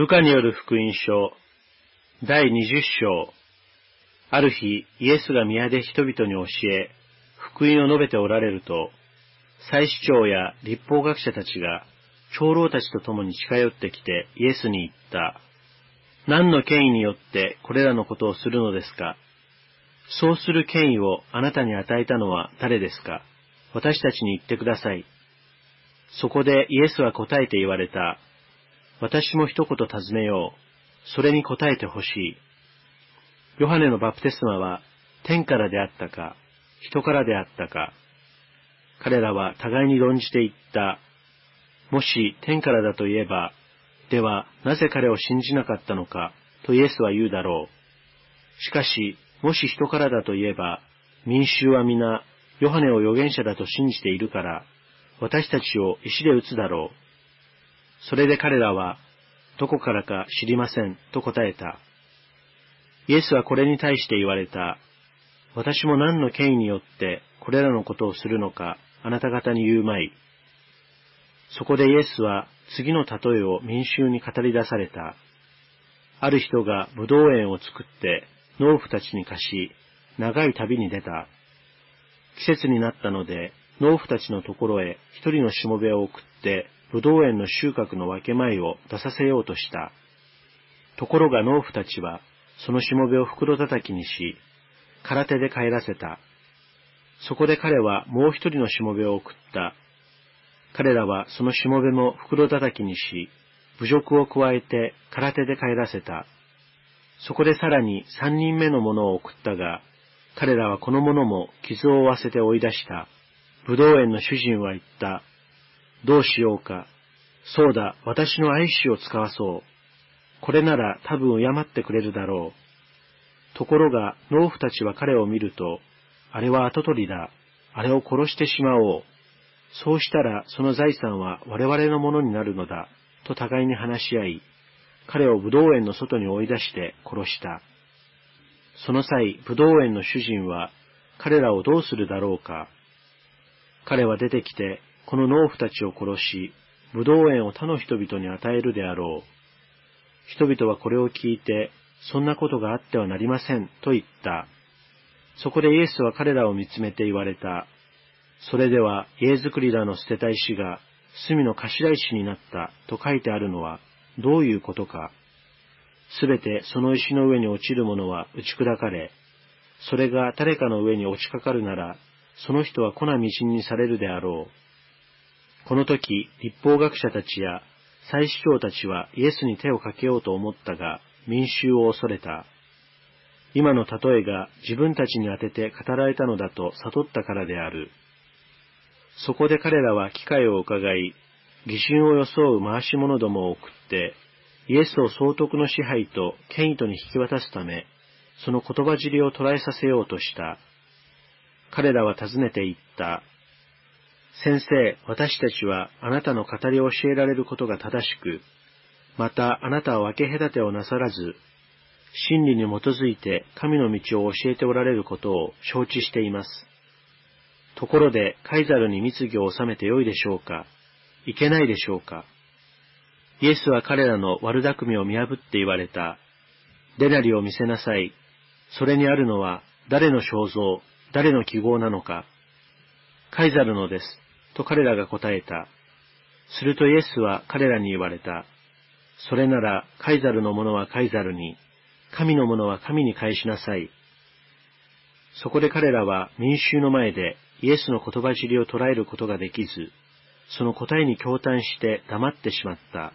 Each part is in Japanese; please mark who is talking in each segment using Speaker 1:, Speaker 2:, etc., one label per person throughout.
Speaker 1: ルカによる福音書、第20章。ある日、イエスが宮で人々に教え、福音を述べておられると、祭司長や立法学者たちが、長老たちと共に近寄ってきてイエスに言った。何の権威によってこれらのことをするのですか？そうする権威をあなたに与えたのは誰ですか？私たちに言ってください。そこでイエスは答えて言われた。私も一言尋ねよう。それに答えてほしい。ヨハネのバプテスマは天からであったか、人からであったか。彼らは互いに論じて言った。もし天からだと言えば、ではなぜ彼を信じなかったのか、とイエスは言うだろう。しかし、もし人からだと言えば、民衆は皆、ヨハネを預言者だと信じているから、私たちを石で撃つだろう。それで彼らは、どこからか知りません、と答えた。イエスはこれに対して言われた。私も何の権威によってこれらのことをするのか、あなた方に言うまい。そこでイエスは次の例えを民衆に語り出された。ある人が武道園を作って農夫たちに貸し、長い旅に出た。季節になったので、農夫たちのところへ一人のしもべを送って、ぶどう園の収穫の分け前を出させようとした。ところが農夫たちは、そのしもべを袋叩きにし、空手で帰らせた。そこで彼はもう一人のしもべを送った。彼らはそのしもべも袋叩きにし、侮辱を加えて空手で帰らせた。そこでさらに三人目の者を送ったが、彼らはこの者も傷を負わせて追い出した。武道園の主人は言った。どうしようか。そうだ、私の愛子を使わそう。これなら多分敬ってくれるだろう。ところが、農夫たちは彼を見ると、あれは跡取りだ。あれを殺してしまおう。そうしたらその財産は我々のものになるのだ。と互いに話し合い、彼を武道園の外に追い出して殺した。その際、武道園の主人は、彼らをどうするだろうか。彼は出てきて、この農夫たちを殺し、武道園を他の人々に与えるであろう。人々はこれを聞いて、そんなことがあってはなりません、と言った。そこでイエスは彼らを見つめて言われた。それでは、家づくりらの捨てた石が、隅の頭石になった、と書いてあるのは、どういうことか。すべてその石の上に落ちるものは打ち砕かれ、それが誰かの上に落ちかかるなら、その人は粉みじんにされるであろう。この時、立法学者たちや祭司長たちはイエスに手をかけようと思ったが、民衆を恐れた。今の例えが自分たちに当てて語られたのだと悟ったからである。そこで彼らは機会を伺い、疑心を装う回し者どもを送って、イエスを総督の支配と権威とに引き渡すため、その言葉尻を捉えさせようとした。彼らは尋ねて言った。先生、私たちはあなたの語りを教えられることが正しく、またあなたは分け隔てをなさらず、真理に基づいて神の道を教えておられることを承知しています。ところで、カイザルに密議を収めてよいでしょうか？いけないでしょうか？イエスは彼らの悪巧みを見破って言われた。デナリを見せなさい。それにあるのは誰の肖像、誰の記号なのか。カイザルのです。と彼らが答えた。するとイエスは彼らに言われた。それなら、カイザルのものはカイザルに、神のものは神に返しなさい。そこで彼らは民衆の前でイエスの言葉尻を捉えることができず、その答えに驚嘆して黙ってしまった。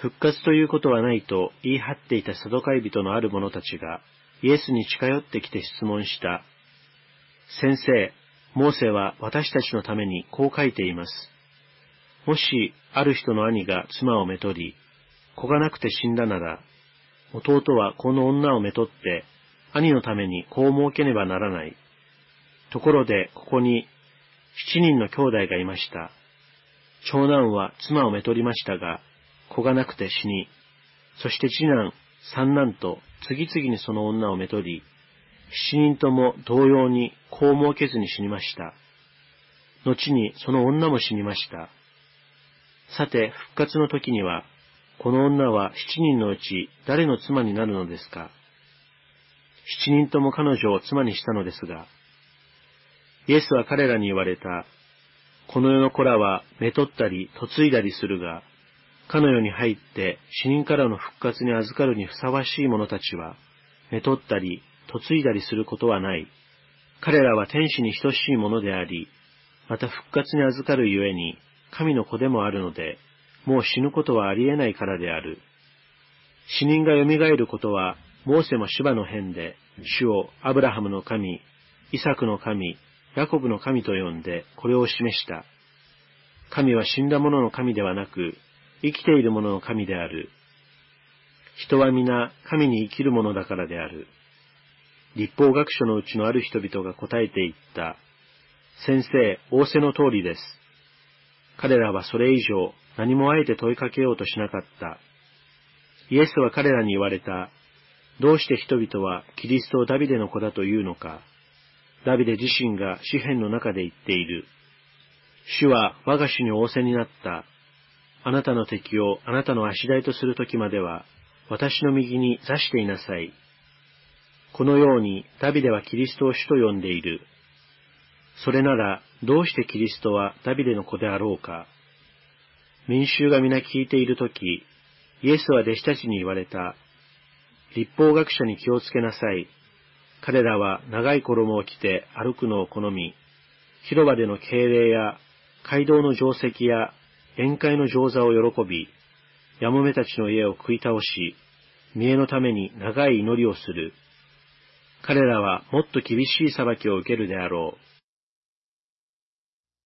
Speaker 1: 復活ということはないと言い張っていたサドカイ人のある者たちが、イエスに近寄ってきて質問した。先生、モーセは私たちのためにこう書いています。もし、ある人の兄が妻をめとり、子がなくて死んだなら、弟はこの女をめとって、兄のために子を設けねばならない。ところで、ここに、七人の兄弟がいました。長男は妻をめとりましたが、子がなくて死に、そして次男、三男と次々にその女をめとり、七人とも同様に子を設けずに死にました。後にその女も死にました。さて、復活の時には、この女は七人のうち誰の妻になるのですか七人とも彼女を妻にしたのですが、イエスは彼らに言われた。この世の子らはめとったり嫁いだりするが、かの世に入って死人からの復活に預かるにふさわしい者たちは、めとったり嫁いだりすることはない。彼らは天使に等しいものであり、また復活に預かるゆえに、神の子でもあるので、もう死ぬことはありえないからである。死人が蘇ることは、モーセも芝の辺で、主をアブラハムの神、イサクの神、ヤコブの神と呼んでこれを示した。神は死んだ者の神ではなく、生きている者の神である。人は皆神に生きる者だからである。立法学書のうちのある人々が答えていった。先生、仰せの通りです。彼らはそれ以上何もあえて問いかけようとしなかった。イエスは彼らに言われた。どうして人々はキリストをダビデの子だというのか。ダビデ自身が詩篇の中で言っている。主は我が主に仰せになった。あなたの敵をあなたの足台とするときまでは、私の右に座していなさい。このようにダビデはキリストを主と呼んでいる。それなら、どうしてキリストはダビデの子であろうか。民衆が皆聞いているとき、イエスは弟子たちに言われた。立法学者に気をつけなさい。彼らは長い衣を着て歩くのを好み、広場での敬礼や街道の定石や宴会の上座を喜び、やもめたちの家を食い倒し、見栄のために長い祈りをする。彼らはもっと厳しい裁きを受けるであろう。